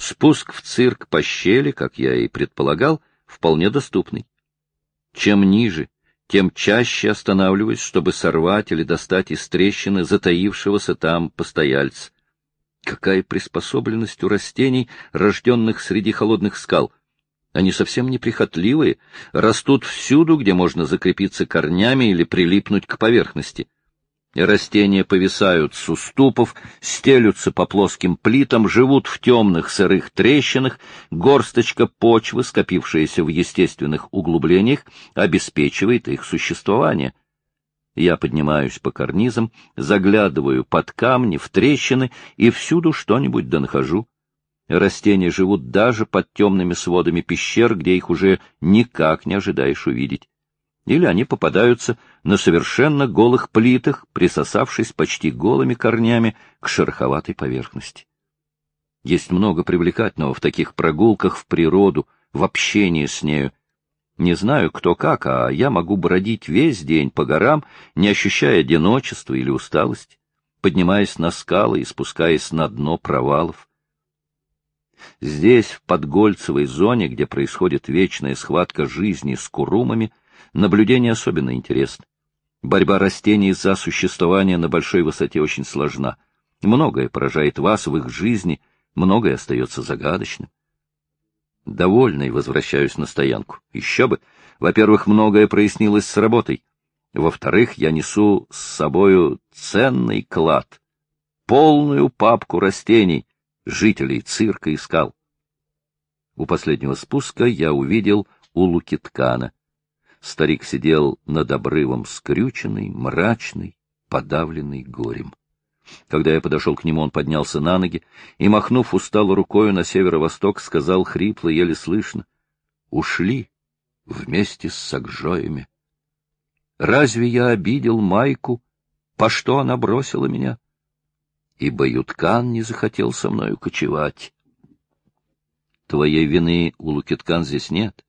Спуск в цирк по щели, как я и предполагал, вполне доступный. Чем ниже, тем чаще останавливаюсь, чтобы сорвать или достать из трещины затаившегося там постояльца. Какая приспособленность у растений, рожденных среди холодных скал! Они совсем неприхотливые, растут всюду, где можно закрепиться корнями или прилипнуть к поверхности. Растения повисают с уступов, стелются по плоским плитам, живут в темных сырых трещинах, горсточка почвы, скопившаяся в естественных углублениях, обеспечивает их существование. Я поднимаюсь по карнизам, заглядываю под камни, в трещины и всюду что-нибудь да нахожу. Растения живут даже под темными сводами пещер, где их уже никак не ожидаешь увидеть. Или они попадаются на совершенно голых плитах, присосавшись почти голыми корнями к шероховатой поверхности. Есть много привлекательного в таких прогулках в природу, в общении с нею, не знаю, кто как, а я могу бродить весь день по горам, не ощущая одиночества или усталости, поднимаясь на скалы и спускаясь на дно провалов. Здесь, в Подгольцевой зоне, где происходит вечная схватка жизни с курумами, наблюдение особенно интересно. Борьба растений за существование на большой высоте очень сложна. Многое поражает вас в их жизни, многое остается загадочным. Довольный возвращаюсь на стоянку. Еще бы. Во-первых, многое прояснилось с работой. Во-вторых, я несу с собою ценный клад. Полную папку растений, жителей цирка и скал. У последнего спуска я увидел Улукиткана. Старик сидел над обрывом скрюченный, мрачный, подавленный горем. Когда я подошел к нему, он поднялся на ноги и, махнув устало рукою на северо-восток, сказал хрипло, еле слышно, «Ушли вместе с Сагжоями. Разве я обидел Майку? По что она бросила меня? И Баюткан не захотел со мною кочевать. Твоей вины у Лукиткан здесь нет.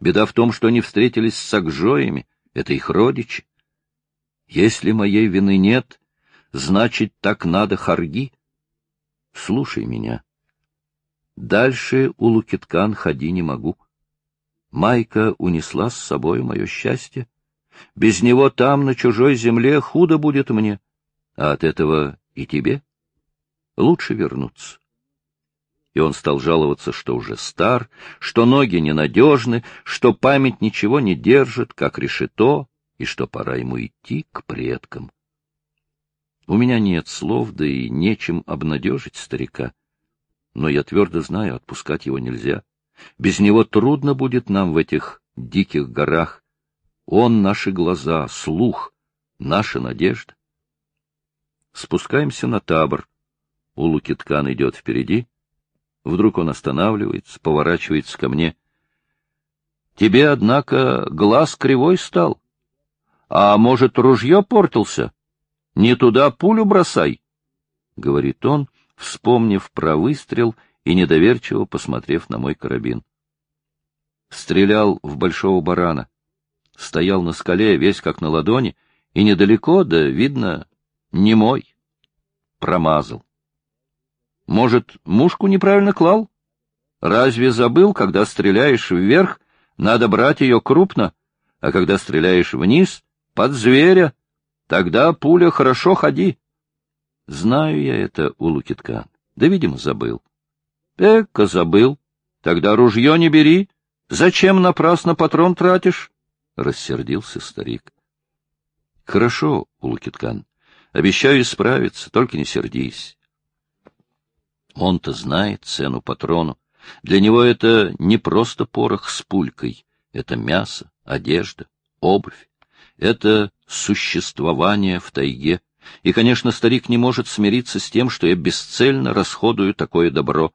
Беда в том, что они встретились с Сагжоями, это их родичи. Если моей вины нет, Значит, так надо харги? Слушай меня. Дальше у Лукиткан ходи не могу. Майка унесла с собой мое счастье. Без него там, на чужой земле, худо будет мне, а от этого и тебе. Лучше вернуться. И он стал жаловаться, что уже стар, что ноги ненадежны, что память ничего не держит, как решето, и что пора ему идти к предкам. У меня нет слов, да и нечем обнадежить старика. Но я твердо знаю, отпускать его нельзя. Без него трудно будет нам в этих диких горах. Он — наши глаза, слух, наша надежда. Спускаемся на табор. У Лукиткан идет впереди. Вдруг он останавливается, поворачивается ко мне. — Тебе, однако, глаз кривой стал. А может, ружье портился? — не туда пулю бросай, — говорит он, вспомнив про выстрел и недоверчиво посмотрев на мой карабин. Стрелял в большого барана. Стоял на скале, весь как на ладони, и недалеко, да, видно, не мой. Промазал. Может, мушку неправильно клал? Разве забыл, когда стреляешь вверх, надо брать ее крупно, а когда стреляешь вниз — под зверя? Тогда пуля хорошо ходи. Знаю я это, Улукиткан. Да, видимо, забыл. Эка, забыл. Тогда ружье не бери. Зачем напрасно патрон тратишь? Рассердился старик. Хорошо, Улукиткан. Обещаю исправиться, только не сердись. Он-то знает цену патрону. Для него это не просто порох с пулькой. Это мясо, одежда, обувь. Это существование в тайге. И, конечно, старик не может смириться с тем, что я бесцельно расходую такое добро.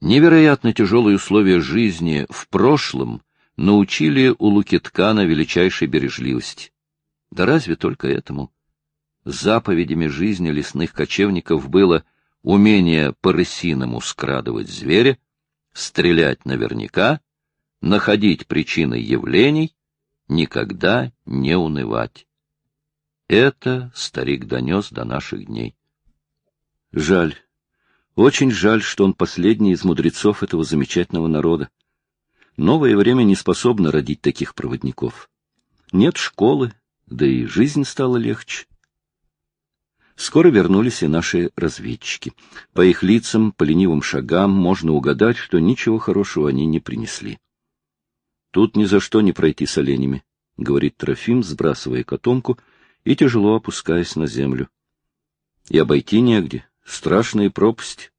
Невероятно тяжелые условия жизни в прошлом научили у Лукиткана величайшей бережливости. Да разве только этому? Заповедями жизни лесных кочевников было умение по-рысиному скрадывать зверя, стрелять наверняка, находить причины явлений, никогда не унывать. Это старик донес до наших дней. Жаль, Очень жаль, что он последний из мудрецов этого замечательного народа. Новое время не способно родить таких проводников. Нет школы, да и жизнь стала легче. Скоро вернулись и наши разведчики. По их лицам, по ленивым шагам можно угадать, что ничего хорошего они не принесли. Тут ни за что не пройти с оленями, — говорит Трофим, сбрасывая котомку и тяжело опускаясь на землю. И обойти негде, страшная пропасть.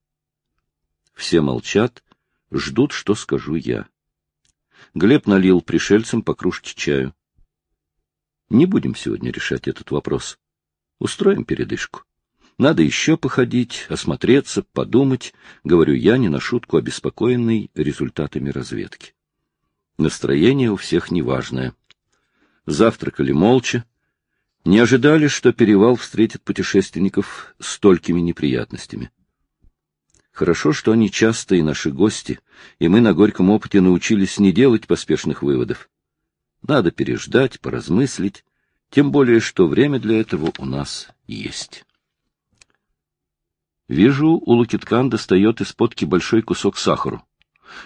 Все молчат, ждут, что скажу я. Глеб налил пришельцам по кружке чаю. Не будем сегодня решать этот вопрос. Устроим передышку. Надо еще походить, осмотреться, подумать, говорю я, не на шутку обеспокоенный результатами разведки. Настроение у всех неважное. Завтракали молча, не ожидали, что перевал встретит путешественников столькими неприятностями. Хорошо, что они часто и наши гости, и мы на горьком опыте научились не делать поспешных выводов. Надо переждать, поразмыслить, тем более, что время для этого у нас есть. Вижу, у Лукиткан достает из подки большой кусок сахару.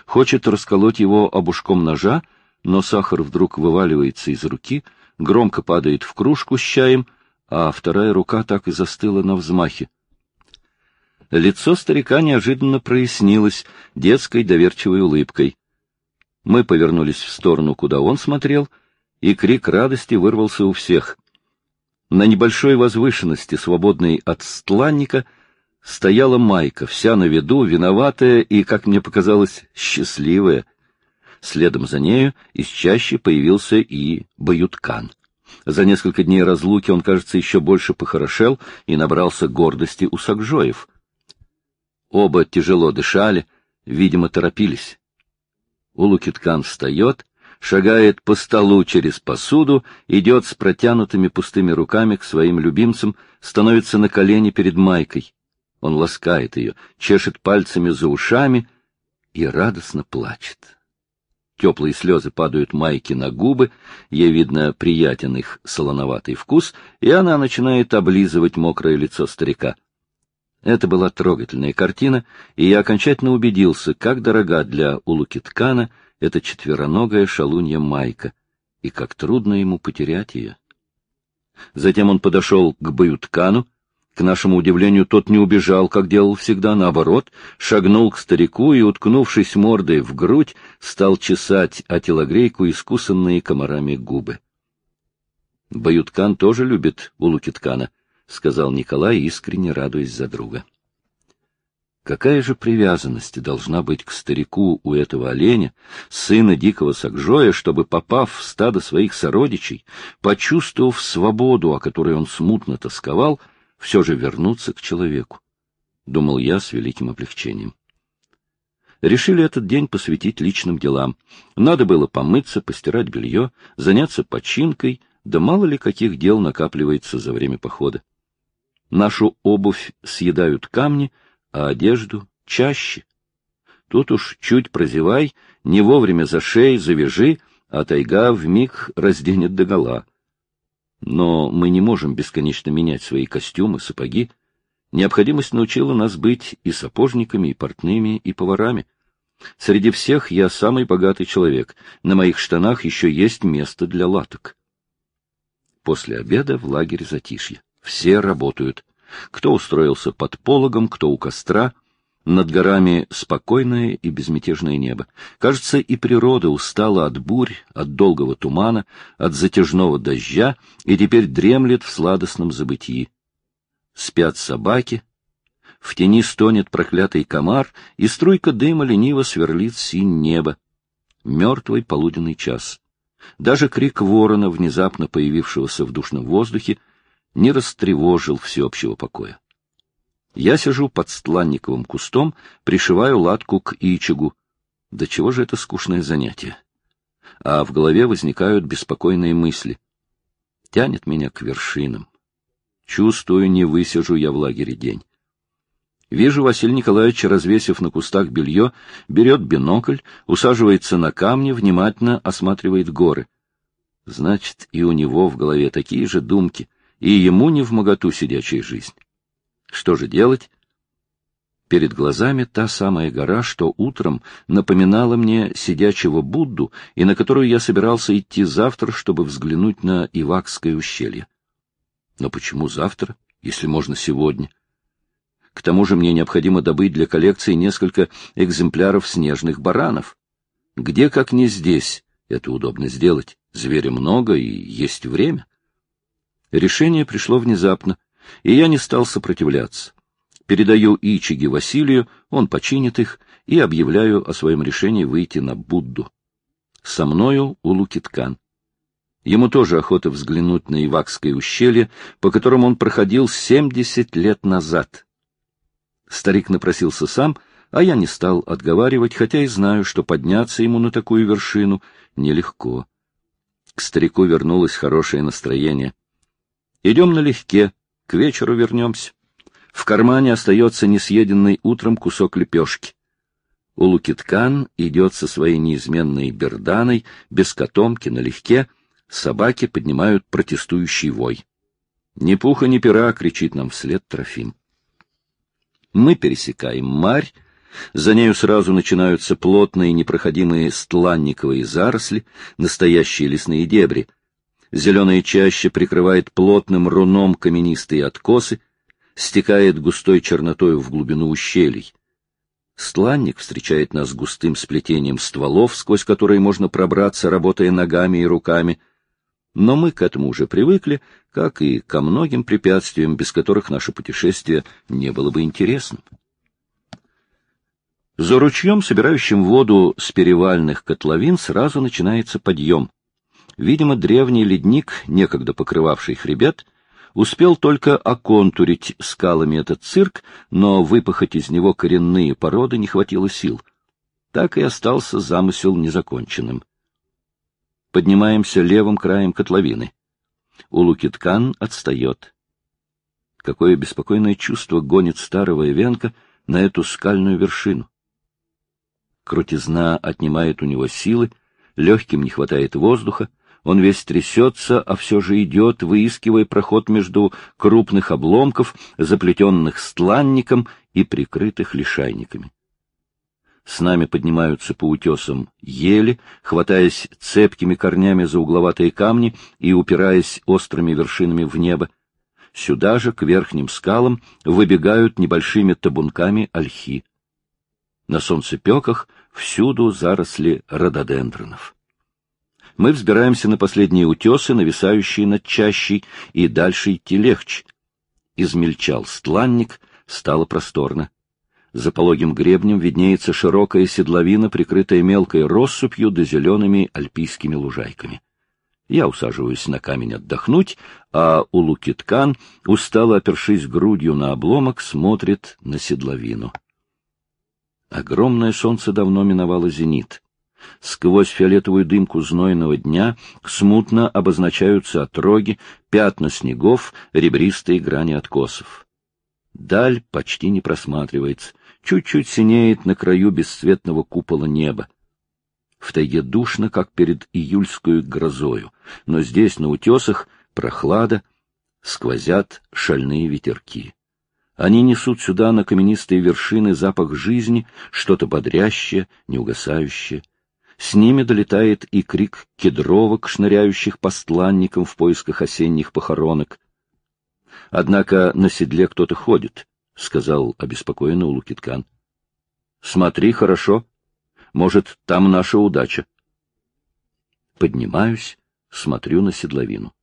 Хочет расколоть его обушком ножа, но сахар вдруг вываливается из руки, громко падает в кружку с чаем, а вторая рука так и застыла на взмахе. Лицо старика неожиданно прояснилось детской доверчивой улыбкой. Мы повернулись в сторону, куда он смотрел — и крик радости вырвался у всех. На небольшой возвышенности, свободной от стланника, стояла майка, вся на виду, виноватая и, как мне показалось, счастливая. Следом за нею из чаще появился и Баюткан. За несколько дней разлуки он, кажется, еще больше похорошел и набрался гордости у Сакжоев. Оба тяжело дышали, видимо, торопились. Улукиткан встает шагает по столу через посуду, идет с протянутыми пустыми руками к своим любимцам, становится на колени перед Майкой. Он ласкает ее, чешет пальцами за ушами и радостно плачет. Теплые слезы падают Майке на губы, ей видно приятен их солоноватый вкус, и она начинает облизывать мокрое лицо старика. Это была трогательная картина, и я окончательно убедился, как дорога для Улукиткана эта четвероногая шалунья Майка, и как трудно ему потерять ее. Затем он подошел к Баюткану. К нашему удивлению, тот не убежал, как делал всегда, наоборот, шагнул к старику и, уткнувшись мордой в грудь, стал чесать о телогрейку искусанные комарами губы. Баюткан тоже любит Улукиткана, — сказал Николай, искренне радуясь за друга. Какая же привязанность должна быть к старику у этого оленя, сына дикого Сакжоя, чтобы, попав в стадо своих сородичей, почувствовав свободу, о которой он смутно тосковал, все же вернуться к человеку? Думал я с великим облегчением. Решили этот день посвятить личным делам. Надо было помыться, постирать белье, заняться починкой, да мало ли каких дел накапливается за время похода. Нашу обувь съедают камни — а одежду чаще. Тут уж чуть прозевай, не вовремя за шеей завяжи, а тайга вмиг разденет догола. Но мы не можем бесконечно менять свои костюмы, сапоги. Необходимость научила нас быть и сапожниками, и портными, и поварами. Среди всех я самый богатый человек. На моих штанах еще есть место для латок. После обеда в лагере затишье. Все работают. Кто устроился под пологом, кто у костра. Над горами спокойное и безмятежное небо. Кажется, и природа устала от бурь, от долгого тумана, от затяжного дождя и теперь дремлет в сладостном забытии. Спят собаки, в тени стонет проклятый комар, и струйка дыма лениво сверлит синь небо. Мертвый полуденный час. Даже крик ворона, внезапно появившегося в душном воздухе, не растревожил всеобщего покоя. Я сижу под стланниковым кустом, пришиваю латку к ичигу. Да чего же это скучное занятие? А в голове возникают беспокойные мысли. Тянет меня к вершинам. Чувствую, не высижу я в лагере день. Вижу, Василий Николаевич, развесив на кустах белье, берет бинокль, усаживается на камни, внимательно осматривает горы. Значит, и у него в голове такие же думки — и ему не в моготу сидячая жизнь. Что же делать? Перед глазами та самая гора, что утром напоминала мне сидячего Будду, и на которую я собирался идти завтра, чтобы взглянуть на Ивакское ущелье. Но почему завтра, если можно сегодня? К тому же мне необходимо добыть для коллекции несколько экземпляров снежных баранов. Где, как не здесь, это удобно сделать. Зверя много и есть время. Решение пришло внезапно, и я не стал сопротивляться. Передаю Ичиги Василию, он починит их, и объявляю о своем решении выйти на Будду. Со мною Улукиткан. Ему тоже охота взглянуть на Ивакское ущелье, по которому он проходил семьдесят лет назад. Старик напросился сам, а я не стал отговаривать, хотя и знаю, что подняться ему на такую вершину нелегко. К старику вернулось хорошее настроение. Идем налегке, к вечеру вернемся. В кармане остается несъеденный утром кусок лепешки. Улукиткан идет со своей неизменной берданой, без котомки, налегке, собаки поднимают протестующий вой. «Ни пуха, ни пера!» — кричит нам вслед Трофим. Мы пересекаем марь, за нею сразу начинаются плотные непроходимые стланниковые заросли, настоящие лесные дебри. Зеленая чаще прикрывает плотным руном каменистые откосы, стекает густой чернотою в глубину ущелий. Стланник встречает нас густым сплетением стволов, сквозь которые можно пробраться, работая ногами и руками. Но мы к этому уже привыкли, как и ко многим препятствиям, без которых наше путешествие не было бы интересным. За ручьем, собирающим воду с перевальных котловин, сразу начинается подъем. Видимо, древний ледник, некогда покрывавший хребет, успел только оконтурить скалами этот цирк, но выпахать из него коренные породы не хватило сил. Так и остался замысел незаконченным. Поднимаемся левым краем котловины. Улукиткан отстает. Какое беспокойное чувство гонит старого Эвенка на эту скальную вершину. Крутизна отнимает у него силы, легким не хватает воздуха, он весь трясется, а все же идет, выискивая проход между крупных обломков, заплетенных стланником и прикрытых лишайниками. С нами поднимаются по утесам ели, хватаясь цепкими корнями за угловатые камни и упираясь острыми вершинами в небо. Сюда же, к верхним скалам, выбегают небольшими табунками ольхи. На солнцепеках всюду заросли рододендронов. Мы взбираемся на последние утесы, нависающие над чащей, и дальше идти легче. Измельчал стланник, стало просторно. За пологим гребнем виднеется широкая седловина, прикрытая мелкой россыпью да зелеными альпийскими лужайками. Я усаживаюсь на камень отдохнуть, а Улукиткан, устало опершись грудью на обломок, смотрит на седловину. Огромное солнце давно миновало зенит. Сквозь фиолетовую дымку знойного дня смутно обозначаются отроги, пятна снегов, ребристые грани откосов. Даль почти не просматривается, чуть-чуть синеет на краю бесцветного купола неба. В тайге душно, как перед июльскую грозою, но здесь, на утесах, прохлада, сквозят шальные ветерки. Они несут сюда на каменистые вершины запах жизни, что-то бодрящее, неугасающее. С ними долетает и крик кедровок, шныряющих по стланникам в поисках осенних похоронок. Однако на седле кто-то ходит, — сказал обеспокоенный Улукиткан. — Смотри хорошо. Может, там наша удача. Поднимаюсь, смотрю на седловину.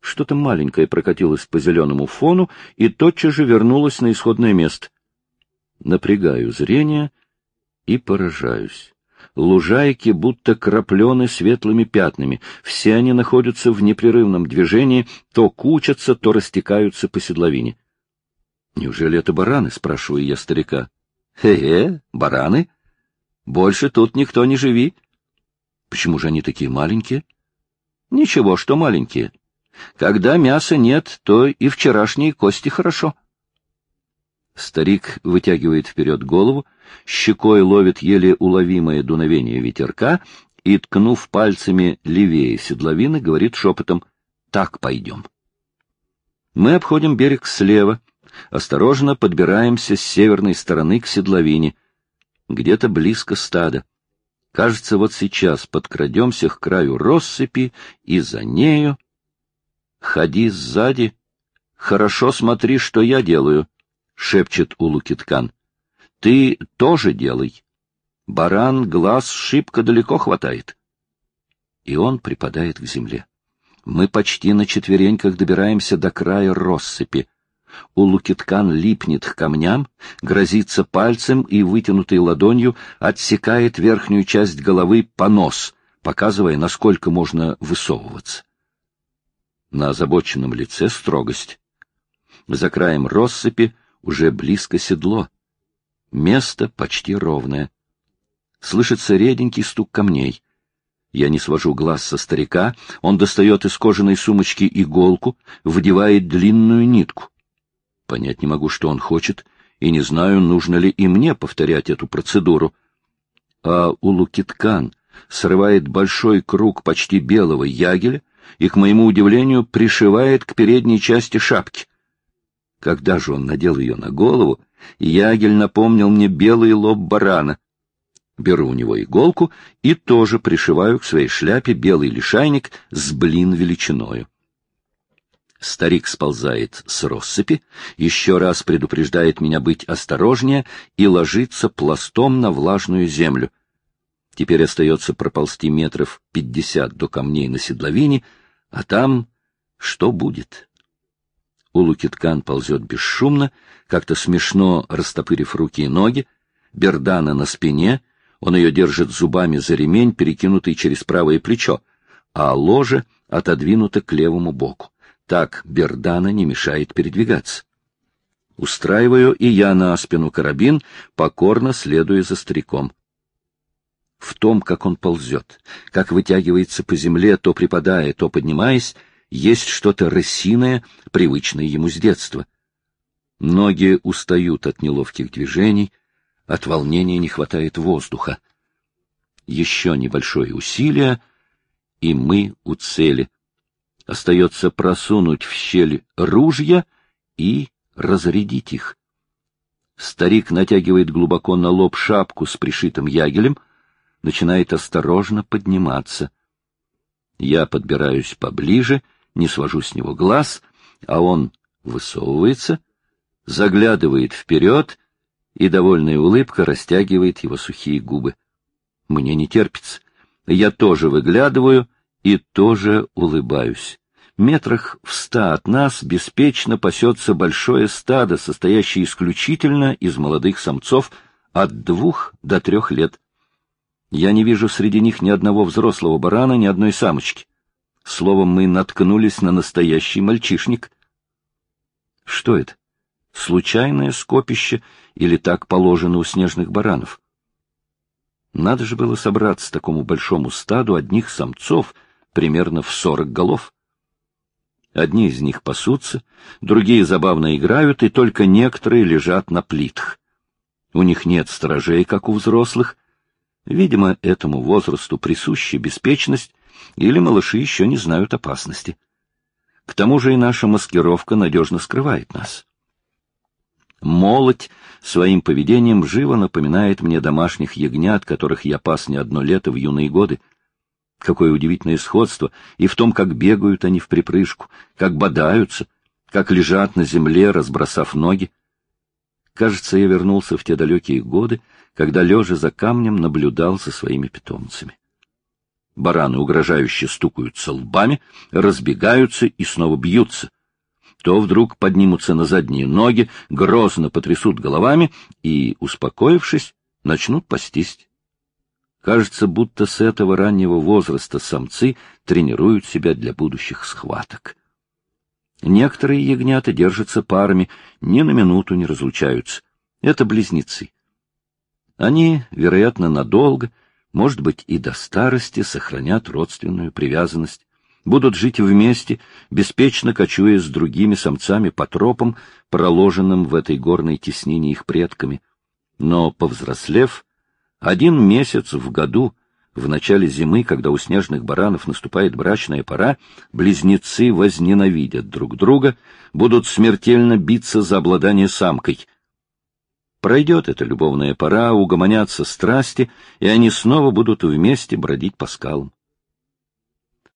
Что-то маленькое прокатилось по зеленому фону и тотчас же вернулось на исходное место. Напрягаю зрение и поражаюсь. Лужайки будто краплены светлыми пятнами. Все они находятся в непрерывном движении, то кучатся, то растекаются по седловине. Неужели это бараны? — спрашиваю я старика. Хе-хе, бараны? Больше тут никто не живи. Почему же они такие маленькие? Ничего, что маленькие. Когда мяса нет, то и вчерашние кости хорошо. Старик вытягивает вперед голову, щекой ловит еле уловимое дуновение ветерка и, ткнув пальцами левее седловины, говорит шепотом «Так пойдем». Мы обходим берег слева, Осторожно подбираемся с северной стороны к седловине. Где-то близко стада. Кажется, вот сейчас подкрадемся к краю россыпи, и за нею... Ходи сзади. Хорошо смотри, что я делаю, — шепчет Улукиткан. Ты тоже делай. Баран глаз шибко далеко хватает. И он припадает к земле. Мы почти на четвереньках добираемся до края россыпи. Улукиткан липнет к камням, грозится пальцем и, вытянутой ладонью, отсекает верхнюю часть головы по нос, показывая, насколько можно высовываться. На озабоченном лице строгость. За краем россыпи уже близко седло. Место почти ровное. Слышится реденький стук камней. Я не свожу глаз со старика, он достает из кожаной сумочки иголку, вдевает длинную нитку. Понять не могу, что он хочет, и не знаю, нужно ли и мне повторять эту процедуру. А Улукиткан срывает большой круг почти белого ягеля и, к моему удивлению, пришивает к передней части шапки. Когда же он надел ее на голову, ягель напомнил мне белый лоб барана. Беру у него иголку и тоже пришиваю к своей шляпе белый лишайник с блин величиною. Старик сползает с россыпи, еще раз предупреждает меня быть осторожнее и ложится пластом на влажную землю. Теперь остается проползти метров пятьдесят до камней на седловине, а там что будет? Улукиткан ползет бесшумно, как-то смешно растопырив руки и ноги, Бердана на спине, он ее держит зубами за ремень, перекинутый через правое плечо, а ложе отодвинуто к левому боку. Так Бердана не мешает передвигаться. Устраиваю и я на спину карабин, покорно следуя за стариком. В том, как он ползет, как вытягивается по земле, то припадая, то поднимаясь, есть что-то рысиное, привычное ему с детства. Ноги устают от неловких движений, от волнения не хватает воздуха. Еще небольшое усилие, и мы у цели. Остается просунуть в щель ружья и разрядить их. Старик натягивает глубоко на лоб шапку с пришитым ягелем, начинает осторожно подниматься. Я подбираюсь поближе, не свожу с него глаз, а он высовывается, заглядывает вперед, и довольная улыбка растягивает его сухие губы. Мне не терпится. Я тоже выглядываю и тоже улыбаюсь. Метрах в ста от нас беспечно пасется большое стадо, состоящее исключительно из молодых самцов от двух до трех лет. Я не вижу среди них ни одного взрослого барана, ни одной самочки. Словом, мы наткнулись на настоящий мальчишник. Что это? Случайное скопище или так положено у снежных баранов? Надо же было собраться такому большому стаду одних самцов, примерно в сорок голов. Одни из них пасутся, другие забавно играют, и только некоторые лежат на плитах. У них нет сторожей, как у взрослых. Видимо, этому возрасту присуща беспечность, или малыши еще не знают опасности. К тому же и наша маскировка надежно скрывает нас. Молоть своим поведением живо напоминает мне домашних ягнят, которых я пас не одно лето в юные годы. Какое удивительное сходство и в том, как бегают они в припрыжку, как бодаются, как лежат на земле, разбросав ноги. Кажется, я вернулся в те далекие годы, когда, лежа за камнем, наблюдал за своими питомцами. Бараны угрожающе стукаются лбами, разбегаются и снова бьются. То вдруг поднимутся на задние ноги, грозно потрясут головами и, успокоившись, начнут пастись. Кажется, будто с этого раннего возраста самцы тренируют себя для будущих схваток. Некоторые ягнята держатся парами, ни на минуту не разлучаются. Это близнецы. Они, вероятно, надолго, может быть, и до старости сохранят родственную привязанность, будут жить вместе, беспечно кочуя с другими самцами по тропам, проложенным в этой горной теснине их предками. Но, повзрослев, один месяц в году В начале зимы, когда у снежных баранов наступает брачная пора, близнецы возненавидят друг друга, будут смертельно биться за обладание самкой. Пройдет эта любовная пора, угомонятся страсти, и они снова будут вместе бродить по скалам.